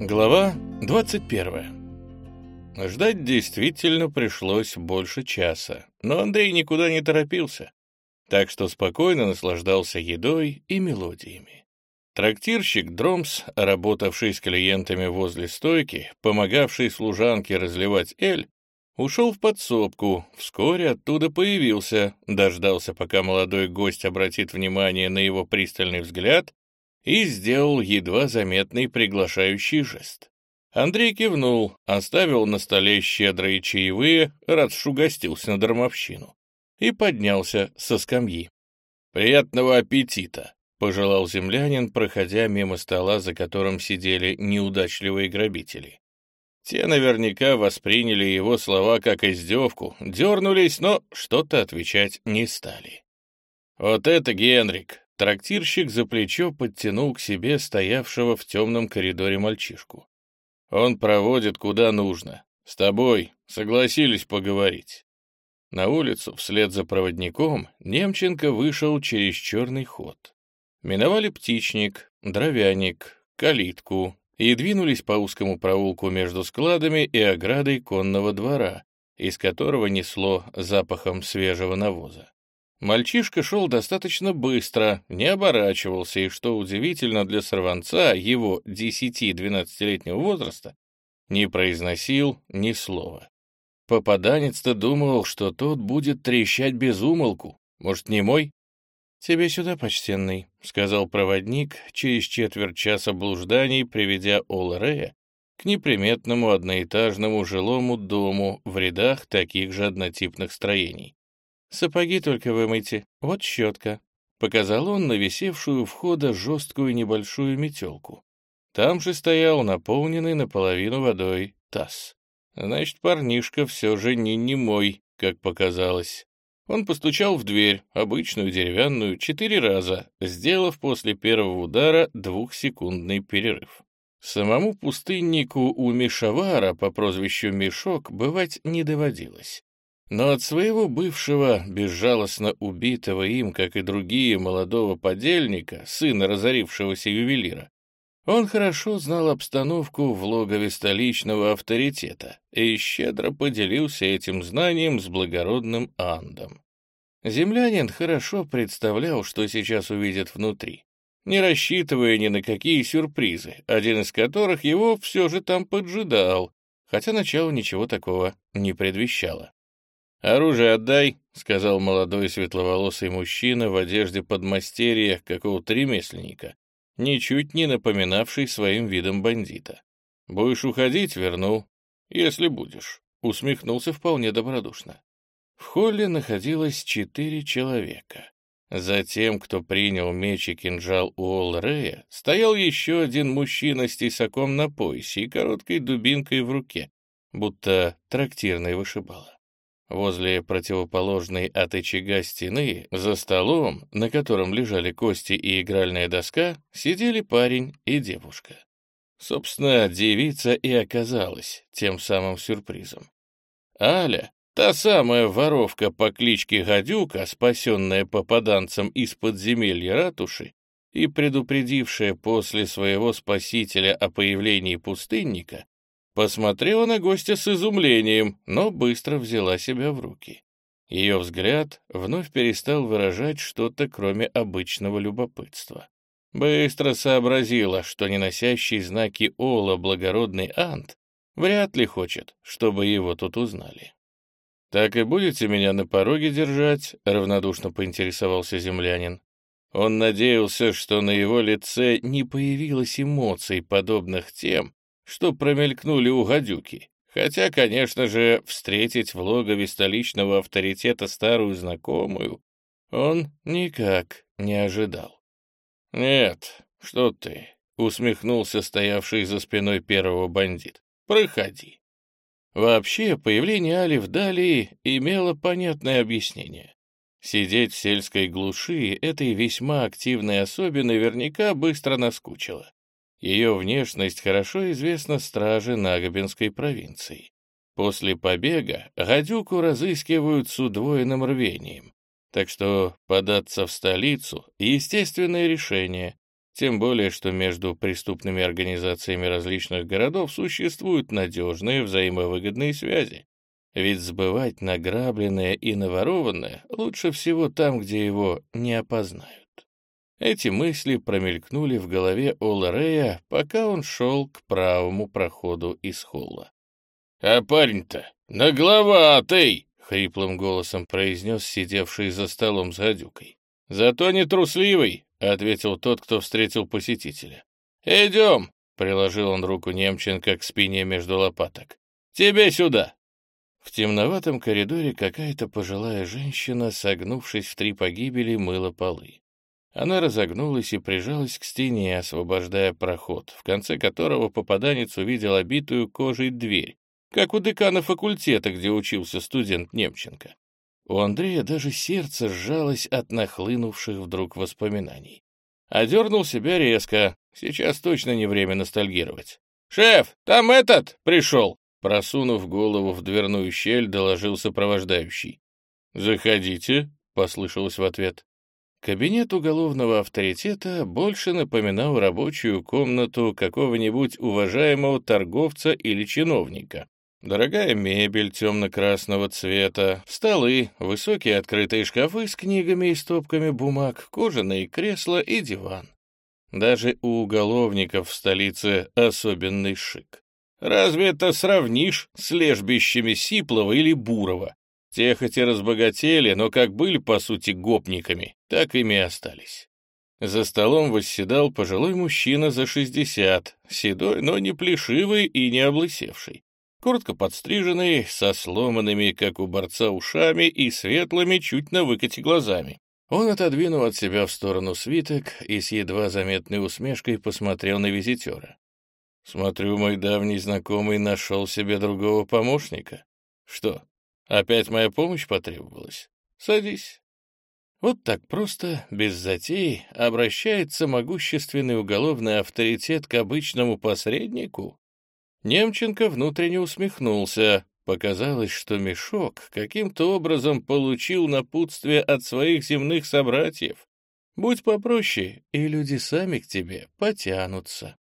Глава 21. Ждать действительно пришлось больше часа, но Андрей никуда не торопился, так что спокойно наслаждался едой и мелодиями. Трактирщик Дромс, работавший с клиентами возле стойки, помогавший служанке разливать эль, ушел в подсобку, вскоре оттуда появился, дождался, пока молодой гость обратит внимание на его пристальный взгляд и сделал едва заметный приглашающий жест. Андрей кивнул, оставил на столе щедрые чаевые, раз угостился на дармовщину, и поднялся со скамьи. «Приятного аппетита!» — пожелал землянин, проходя мимо стола, за которым сидели неудачливые грабители. Те наверняка восприняли его слова как издевку, дернулись, но что-то отвечать не стали. «Вот это Генрик!» Трактирщик за плечо подтянул к себе стоявшего в темном коридоре мальчишку. «Он проводит куда нужно. С тобой согласились поговорить». На улицу вслед за проводником Немченко вышел через черный ход. Миновали птичник, дровяник, калитку и двинулись по узкому проулку между складами и оградой конного двора, из которого несло запахом свежего навоза. Мальчишка шел достаточно быстро, не оборачивался, и, что удивительно для сорванца его 10-12-летнего возраста, не произносил ни слова. Попаданец-то думал, что тот будет трещать без умолку. Может, не мой? «Тебе сюда, почтенный», — сказал проводник, через четверть часа блужданий, приведя Ола Рея к неприметному одноэтажному жилому дому в рядах таких же однотипных строений. «Сапоги только вымойте, вот щетка», — показал он на висевшую у входа жесткую небольшую метелку. Там же стоял наполненный наполовину водой таз. Значит, парнишка все же не немой, как показалось. Он постучал в дверь, обычную деревянную, четыре раза, сделав после первого удара двухсекундный перерыв. Самому пустыннику у Мишавара по прозвищу Мешок бывать не доводилось. Но от своего бывшего, безжалостно убитого им, как и другие, молодого подельника, сына разорившегося ювелира, он хорошо знал обстановку в логове столичного авторитета и щедро поделился этим знанием с благородным Андом. Землянин хорошо представлял, что сейчас увидит внутри, не рассчитывая ни на какие сюрпризы, один из которых его все же там поджидал, хотя начало ничего такого не предвещало. «Оружие отдай», — сказал молодой светловолосый мужчина в одежде подмастерья какого-то ремесленника, ничуть не напоминавший своим видом бандита. «Будешь уходить — верну, если будешь», — усмехнулся вполне добродушно. В холле находилось четыре человека. За тем, кто принял меч и кинжал у Олрея, стоял еще один мужчина с тесаком на поясе и короткой дубинкой в руке, будто трактирный вышибала. Возле противоположной от очага стены, за столом, на котором лежали кости и игральная доска, сидели парень и девушка. Собственно, девица и оказалась тем самым сюрпризом. Аля, та самая воровка по кличке Гадюка, спасенная попаданцем из подземелья ратуши и предупредившая после своего спасителя о появлении пустынника, Посмотрела на гостя с изумлением, но быстро взяла себя в руки. Ее взгляд вновь перестал выражать что-то, кроме обычного любопытства. Быстро сообразила, что не носящий знаки Ола благородный Ант вряд ли хочет, чтобы его тут узнали. «Так и будете меня на пороге держать?» — равнодушно поинтересовался землянин. Он надеялся, что на его лице не появилось эмоций, подобных тем, что промелькнули у гадюки. Хотя, конечно же, встретить в логове столичного авторитета старую знакомую он никак не ожидал. «Нет, что ты», — усмехнулся стоявший за спиной первого бандит. «Проходи». Вообще, появление Али в Далии имело понятное объяснение. Сидеть в сельской глуши этой весьма активной особе наверняка быстро наскучило. Ее внешность хорошо известна страже Нагобинской провинции. После побега гадюку разыскивают с удвоенным рвением, так что податься в столицу — естественное решение, Тем более, что между преступными организациями различных городов существуют надежные взаимовыгодные связи. Ведь сбывать награбленное и наворованное лучше всего там, где его не опознают. Эти мысли промелькнули в голове Ола Рея, пока он шел к правому проходу из холла. «А парень-то нагловатый!» — хриплым голосом произнес сидевший за столом с гадюкой. «Зато не трусливый», — ответил тот, кто встретил посетителя. «Идем», — приложил он руку Немченко к спине между лопаток. «Тебе сюда». В темноватом коридоре какая-то пожилая женщина, согнувшись в три погибели, мыла полы. Она разогнулась и прижалась к стене, освобождая проход, в конце которого попаданец увидел обитую кожей дверь, как у декана факультета, где учился студент Немченко. У Андрея даже сердце сжалось от нахлынувших вдруг воспоминаний. Одернул себя резко, сейчас точно не время ностальгировать. «Шеф, там этот пришел!» Просунув голову в дверную щель, доложил сопровождающий. «Заходите», — послышалось в ответ. Кабинет уголовного авторитета больше напоминал рабочую комнату какого-нибудь уважаемого торговца или чиновника. Дорогая мебель темно-красного цвета, столы, высокие открытые шкафы с книгами и стопками бумаг, кожаные кресла и диван. Даже у уголовников в столице особенный шик. Разве это сравнишь с лежбищами Сиплова или Бурова? Те хоть и разбогатели, но как были, по сути, гопниками, так ими и остались. За столом восседал пожилой мужчина за шестьдесят, седой, но не плешивый и не облысевший коротко подстриженный, со сломанными, как у борца, ушами и светлыми, чуть на выкате глазами. Он отодвинул от себя в сторону свиток и с едва заметной усмешкой посмотрел на визитера. «Смотрю, мой давний знакомый нашел себе другого помощника. Что, опять моя помощь потребовалась? Садись». Вот так просто, без затей, обращается могущественный уголовный авторитет к обычному посреднику? Немченко внутренне усмехнулся. Показалось, что мешок каким-то образом получил напутствие от своих земных собратьев. Будь попроще, и люди сами к тебе потянутся.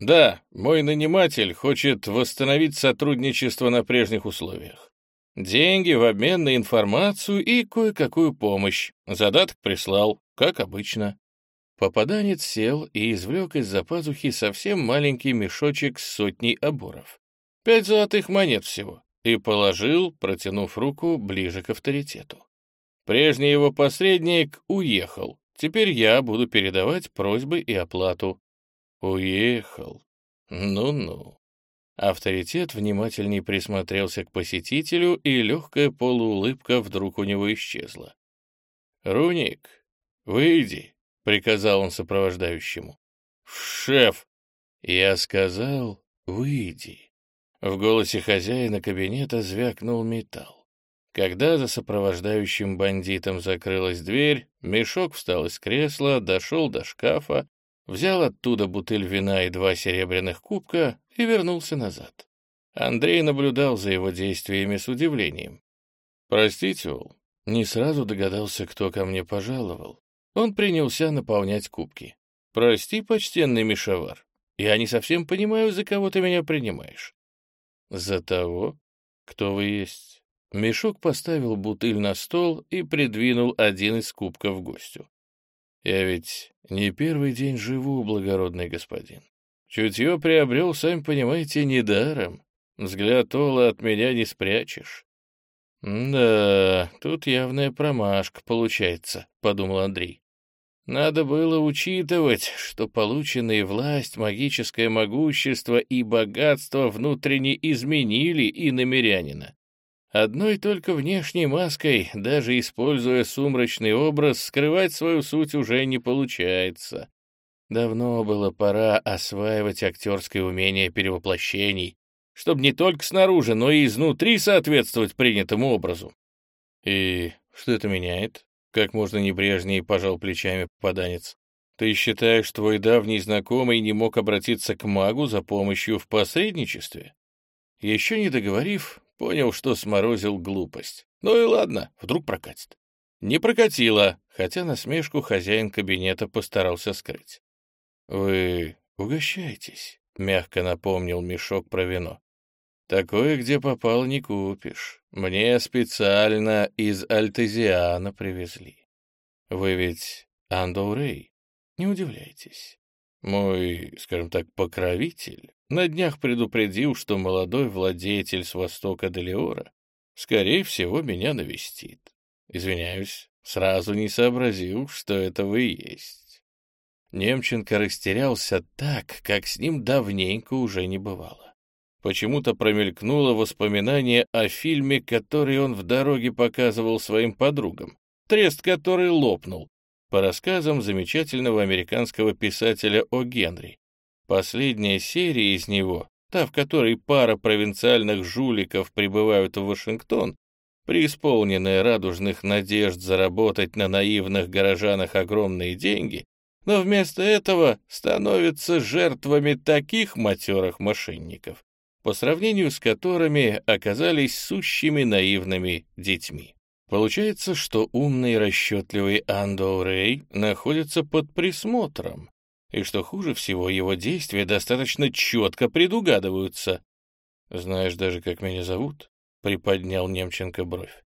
Да, мой наниматель хочет восстановить сотрудничество на прежних условиях. Деньги в обмен на информацию и кое-какую помощь. Задаток прислал, как обычно. Попаданец сел и извлек из-за пазухи совсем маленький мешочек с сотней оборов. Пять золотых монет всего. И положил, протянув руку ближе к авторитету. Прежний его посредник уехал. Теперь я буду передавать просьбы и оплату. Уехал. Ну-ну. Авторитет внимательней присмотрелся к посетителю, и легкая полуулыбка вдруг у него исчезла. «Руник, выйди», — приказал он сопровождающему. «Шеф!» Я сказал, «Выйди». В голосе хозяина кабинета звякнул металл. Когда за сопровождающим бандитом закрылась дверь, мешок встал из кресла, дошел до шкафа, взял оттуда бутыль вина и два серебряных кубка и вернулся назад. Андрей наблюдал за его действиями с удивлением. «Простите, Ол, не сразу догадался, кто ко мне пожаловал. Он принялся наполнять кубки. «Прости, почтенный Мишавар, я не совсем понимаю, за кого ты меня принимаешь». «За того, кто вы есть». Мешок поставил бутыль на стол и придвинул один из кубков гостю. «Я ведь не первый день живу, благородный господин. Чутье приобрел, сами понимаете, недаром. Взгляд Ола от меня не спрячешь». «Да, тут явная промашка получается», — подумал Андрей. Надо было учитывать, что полученные власть, магическое могущество и богатство внутренне изменили и намерянина. Одной только внешней маской, даже используя сумрачный образ, скрывать свою суть уже не получается. Давно было пора осваивать актерское умение перевоплощений, чтобы не только снаружи, но и изнутри соответствовать принятому образу. И что это меняет? Как можно небрежнее пожал плечами попаданец. Ты считаешь, твой давний знакомый не мог обратиться к магу за помощью в посредничестве? Еще не договорив, понял, что сморозил глупость. Ну и ладно, вдруг прокатит. Не прокатило, хотя насмешку хозяин кабинета постарался скрыть. Вы угощайтесь, — мягко напомнил мешок про вино. Такое, где попало, не купишь. Мне специально из Альтезиана привезли. Вы ведь Андоурей, не удивляйтесь. Мой, скажем так, покровитель на днях предупредил, что молодой владетель с востока Делиора скорее всего меня навестит. Извиняюсь, сразу не сообразил, что это вы есть. Немченко растерялся так, как с ним давненько уже не бывало. Почему-то промелькнуло воспоминание о фильме, который он в дороге показывал своим подругам, трест который лопнул, по рассказам замечательного американского писателя О. Генри. Последняя серия из него, та, в которой пара провинциальных жуликов прибывают в Вашингтон, преисполненная радужных надежд заработать на наивных горожанах огромные деньги, но вместо этого становятся жертвами таких матерых мошенников, по сравнению с которыми оказались сущими наивными детьми. Получается, что умный и расчетливый Андо Рэй находится под присмотром, и что хуже всего, его действия достаточно четко предугадываются. «Знаешь даже, как меня зовут?» — приподнял Немченко бровь.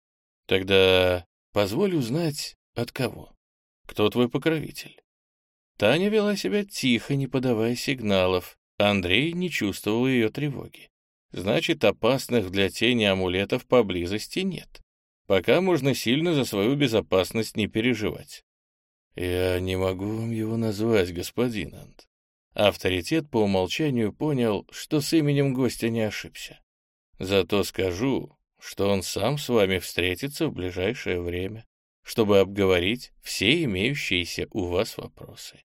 «Тогда позволь узнать, от кого? Кто твой покровитель?» Таня вела себя тихо, не подавая сигналов. Андрей не чувствовал ее тревоги. Значит, опасных для тени амулетов поблизости нет пока можно сильно за свою безопасность не переживать. «Я не могу вам его назвать, господин Ант». Авторитет по умолчанию понял, что с именем гостя не ошибся. Зато скажу, что он сам с вами встретится в ближайшее время, чтобы обговорить все имеющиеся у вас вопросы.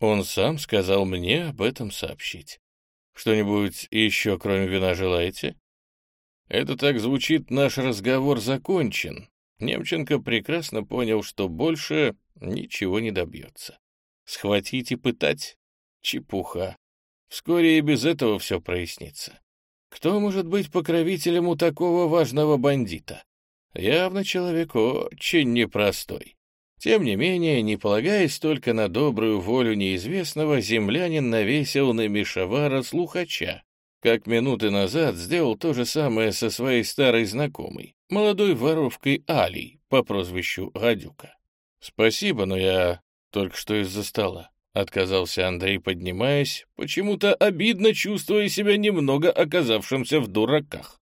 Он сам сказал мне об этом сообщить. Что-нибудь еще, кроме вина, желаете? Это так звучит, наш разговор закончен. Немченко прекрасно понял, что больше ничего не добьется. Схватить и пытать — чепуха. Вскоре и без этого все прояснится. Кто может быть покровителем у такого важного бандита? Явно человек очень непростой. Тем не менее, не полагаясь только на добрую волю неизвестного, землянин навесил на Мишавара слухача, как минуты назад сделал то же самое со своей старой знакомой, молодой воровкой Алей по прозвищу Гадюка. «Спасибо, но я только что из-за стола», — отказался Андрей, поднимаясь, почему-то обидно чувствуя себя немного оказавшимся в дураках.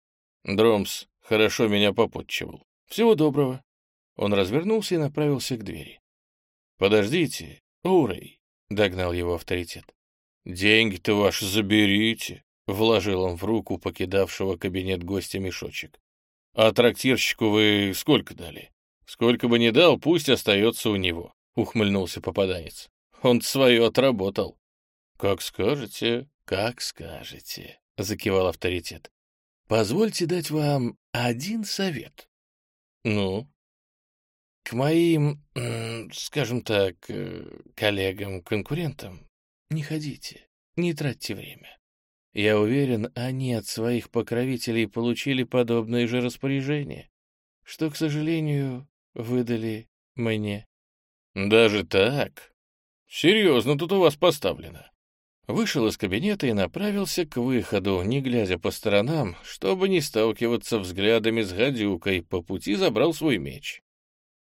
Дромс хорошо меня попотчевал. «Всего доброго». Он развернулся и направился к двери. «Подождите, Урей», — догнал его авторитет. «Деньги-то ваши заберите», Вложил он в руку покидавшего кабинет гостя мешочек. «А трактирщику вы сколько дали?» «Сколько бы ни дал, пусть остается у него», — ухмыльнулся попаданец. «Он свое отработал». «Как скажете, как скажете», — закивал авторитет. «Позвольте дать вам один совет». «Ну?» «К моим, скажем так, э, коллегам-конкурентам не ходите, не тратьте время. Я уверен, они от своих покровителей получили подобные же распоряжения, что, к сожалению, выдали мне. Даже так? Серьезно тут у вас поставлено. Вышел из кабинета и направился к выходу, не глядя по сторонам, чтобы не сталкиваться взглядами с гадюкой, по пути забрал свой меч.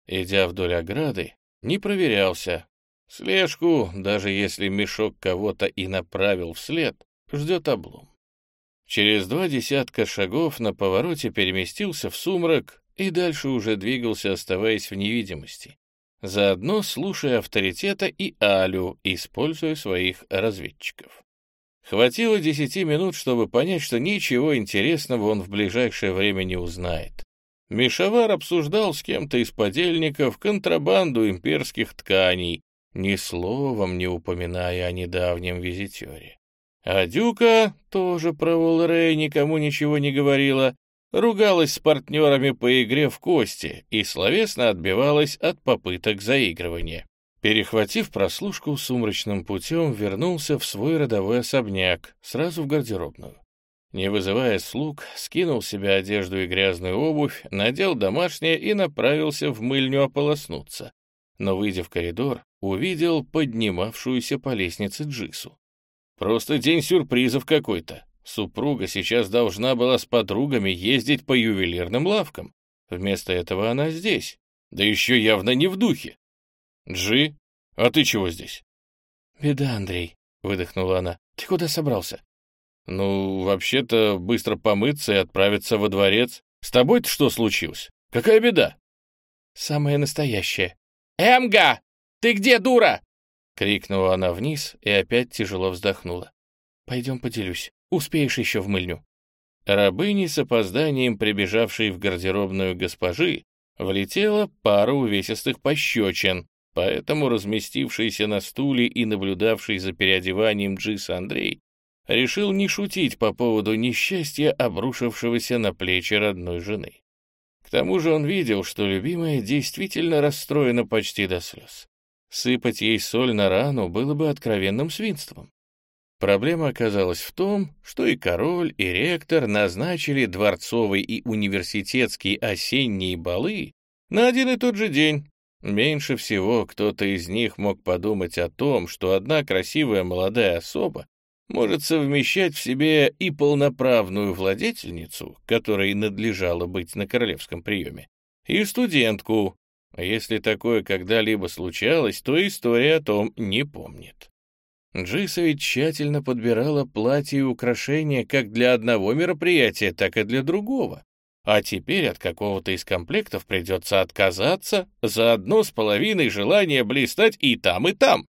Идя вдоль ограды, не проверялся. Слежку, даже если мешок кого-то и направил вслед, ждет облом. Через два десятка шагов на повороте переместился в сумрак и дальше уже двигался, оставаясь в невидимости, заодно слушая авторитета и Алю, используя своих разведчиков. Хватило десяти минут, чтобы понять, что ничего интересного он в ближайшее время не узнает. Мишавар обсуждал с кем-то из подельников контрабанду имперских тканей, ни словом не упоминая о недавнем визитере. А Дюка, тоже про Уолрей никому ничего не говорила, ругалась с партнерами по игре в кости и словесно отбивалась от попыток заигрывания. Перехватив прослушку сумрачным путем, вернулся в свой родовой особняк, сразу в гардеробную. Не вызывая слуг, скинул себе одежду и грязную обувь, надел домашнее и направился в мыльню ополоснуться. но, выйдя в коридор, увидел поднимавшуюся по лестнице Джису. Просто день сюрпризов какой-то. Супруга сейчас должна была с подругами ездить по ювелирным лавкам. Вместо этого она здесь, да еще явно не в духе. «Джи, а ты чего здесь?» «Беда, Андрей», — выдохнула она. «Ты куда собрался?» «Ну, вообще-то, быстро помыться и отправиться во дворец. С тобой-то что случилось? Какая беда?» «Самая настоящая». «Эмга! Ты где, дура?» — крикнула она вниз и опять тяжело вздохнула. «Пойдем поделюсь. Успеешь еще в мыльню». Рабыни с опозданием, прибежавшей в гардеробную госпожи, влетела пара увесистых пощечин, поэтому разместившийся на стуле и наблюдавший за переодеванием Джис Андрей решил не шутить по поводу несчастья, обрушившегося на плечи родной жены. К тому же он видел, что любимая действительно расстроена почти до слез. Сыпать ей соль на рану было бы откровенным свинством. Проблема оказалась в том, что и король, и ректор назначили дворцовый и университетские осенние балы на один и тот же день. Меньше всего кто-то из них мог подумать о том, что одна красивая молодая особа может совмещать в себе и полноправную владетельницу, которой надлежало быть на королевском приеме, и студентку. Если такое когда-либо случалось, то история о том не помнит. Джиса ведь тщательно подбирала платья и украшения как для одного мероприятия, так и для другого. А теперь от какого-то из комплектов придется отказаться за одно с половиной желания блистать и там, и там.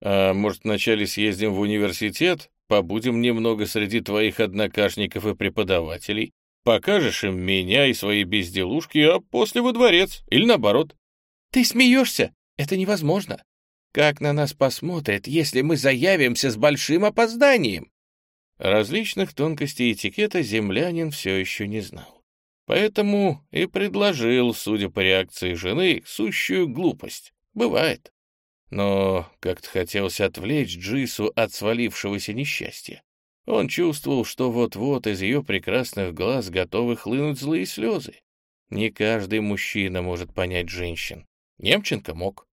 А может, вначале съездим в университет, побудем немного среди твоих однокашников и преподавателей, покажешь им меня и свои безделушки, а после во дворец, или наоборот. Ты смеешься? Это невозможно. Как на нас посмотрят, если мы заявимся с большим опозданием? Различных тонкостей этикета землянин все еще не знал. Поэтому и предложил, судя по реакции жены, сущую глупость. Бывает но как-то хотелось отвлечь Джису от свалившегося несчастья. Он чувствовал, что вот-вот из ее прекрасных глаз готовы хлынуть злые слезы. Не каждый мужчина может понять женщин. Немченко мог.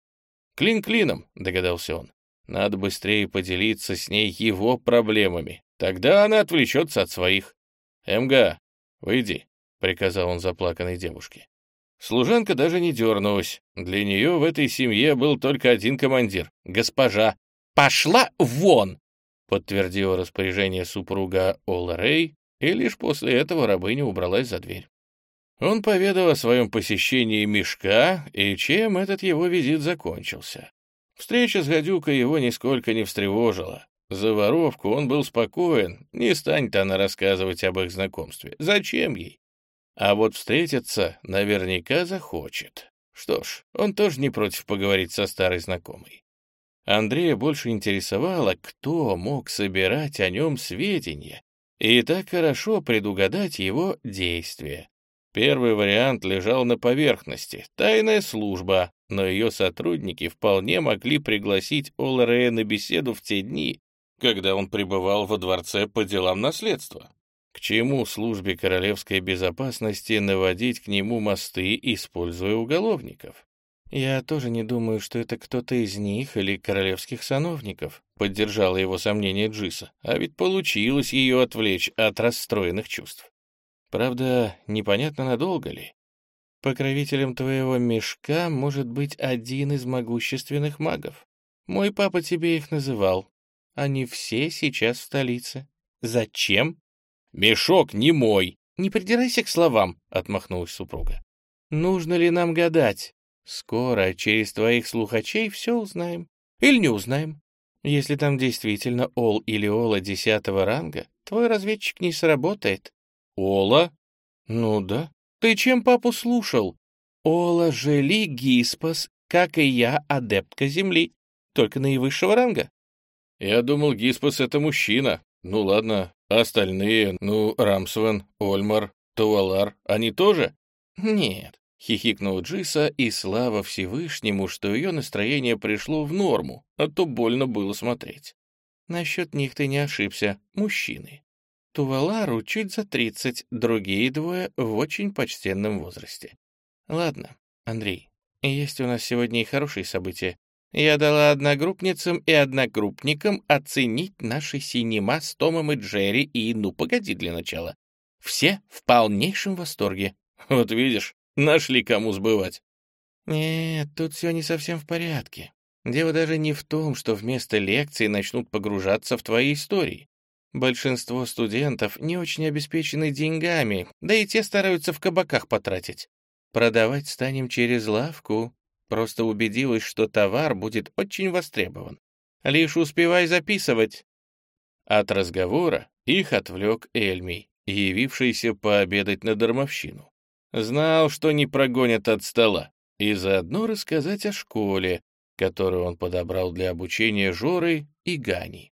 «Клин клином», — догадался он. «Надо быстрее поделиться с ней его проблемами. Тогда она отвлечется от своих». «МГ, выйди», — приказал он заплаканной девушке. Служанка даже не дернулась. Для нее в этой семье был только один командир — госпожа. «Пошла вон!» — подтвердила распоряжение супруга Ола Рэй, и лишь после этого рабыня убралась за дверь. Он поведал о своем посещении мешка и чем этот его визит закончился. Встреча с гадюкой его нисколько не встревожила. За воровку он был спокоен, не станет она рассказывать об их знакомстве. Зачем ей? А вот встретиться наверняка захочет. Что ж, он тоже не против поговорить со старой знакомой. Андрея больше интересовало, кто мог собирать о нем сведения и так хорошо предугадать его действия. Первый вариант лежал на поверхности — тайная служба, но ее сотрудники вполне могли пригласить Оларея на беседу в те дни, когда он пребывал во дворце по делам наследства. К чему службе королевской безопасности наводить к нему мосты, используя уголовников? «Я тоже не думаю, что это кто-то из них или королевских сановников», — поддержала его сомнение Джиса, а ведь получилось ее отвлечь от расстроенных чувств. Правда, непонятно, надолго ли. Покровителем твоего мешка может быть один из могущественных магов. Мой папа тебе их называл. Они все сейчас в столице. Зачем? «Мешок не мой!» «Не придирайся к словам», — отмахнулась супруга. «Нужно ли нам гадать? Скоро через твоих слухачей все узнаем. Или не узнаем. Если там действительно Ол или Ола десятого ранга, твой разведчик не сработает». «Ола?» «Ну да. Ты чем папу слушал?» «Ола Жели Гиспас, как и я, адептка Земли, только наивысшего ранга». «Я думал, Гиспас — это мужчина. Ну ладно, остальные, ну, Рамсвен, Ольмар, Туалар, они тоже? Нет, хихикнул Джиса, и слава Всевышнему, что ее настроение пришло в норму, а то больно было смотреть. Насчет них ты не ошибся, мужчины. Тувалару чуть за тридцать, другие двое в очень почтенном возрасте. Ладно, Андрей, Есть у нас сегодня и хорошие события. Я дала одногруппницам и одногруппникам оценить наши синема с Томом и Джерри и «Ну, погоди» для начала. Все в полнейшем восторге. Вот видишь, нашли кому сбывать. Нет, тут все не совсем в порядке. Дело даже не в том, что вместо лекций начнут погружаться в твои истории. Большинство студентов не очень обеспечены деньгами, да и те стараются в кабаках потратить. Продавать станем через лавку. Просто убедилась, что товар будет очень востребован. Лишь успевай записывать. От разговора их отвлек Эльмий, явившийся пообедать на дармовщину. Знал, что не прогонят от стола, и заодно рассказать о школе, которую он подобрал для обучения Жоры и Гани.